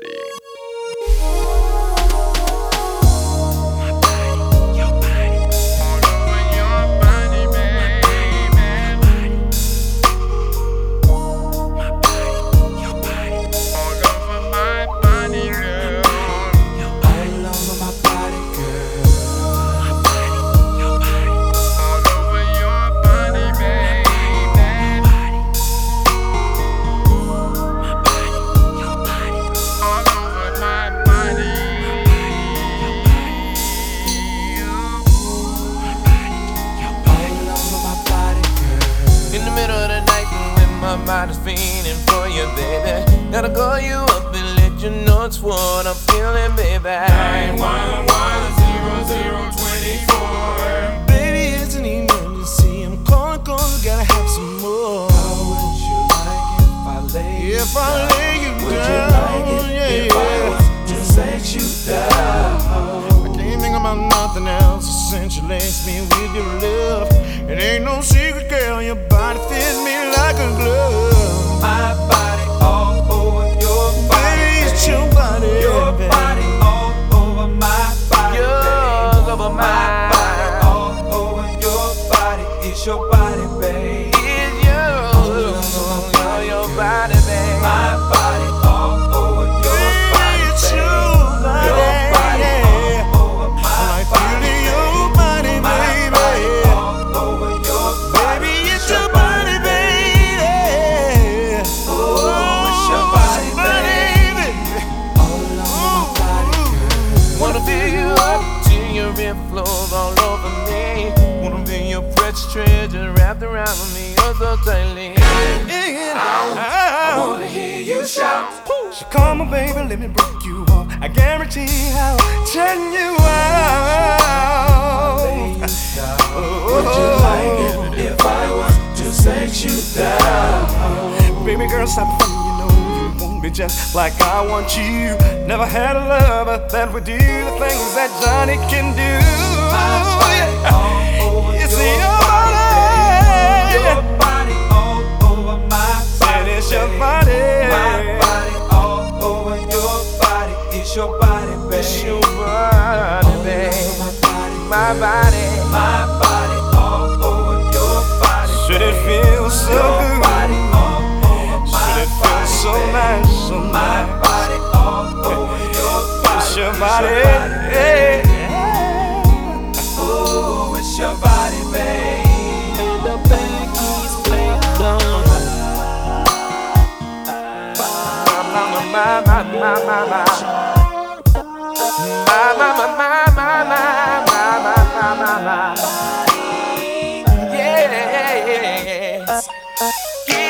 body. In the middle of the night when my mind is fiending for you, baby. Gotta call you up and let you know it's what I'm feeling, baby. Baby, it's an emergency. I'm calling I gotta have some more. How would you like it if I lay you If I lay you Would down, you like it yeah, if I yeah. was to sex you down? I can't think about nothing else since you laced me with your love. It ain't no secret, girl, your body fits me like a glove. My body all over your body. Baby, it's baby. your body, Your baby. body all over my body. Yours over My mine. body all over your body. It's your body, babe. It's you, you're your body, all over me. Wanna feel your precious treasure wrapped around me, oh so tightly. Yeah. Wanna hear you shout. So come on, baby, let me break you off. I guarantee I'll turn you out. Would you like it if I was to sex you down? Baby girl, stop me just like I want you. Never had a lover that would do the things that Johnny can do. It's your body, Your body. all over my body. it's your body. My body all over your body. It's your body, babe. It's your body, over my body, My body. My body body. Hey. Ooh, it's your body, babe. The back. My, my, my, my, my, my. My, my, my, my, my, my, my, my, my, my, my. Yeah, yeah, yeah.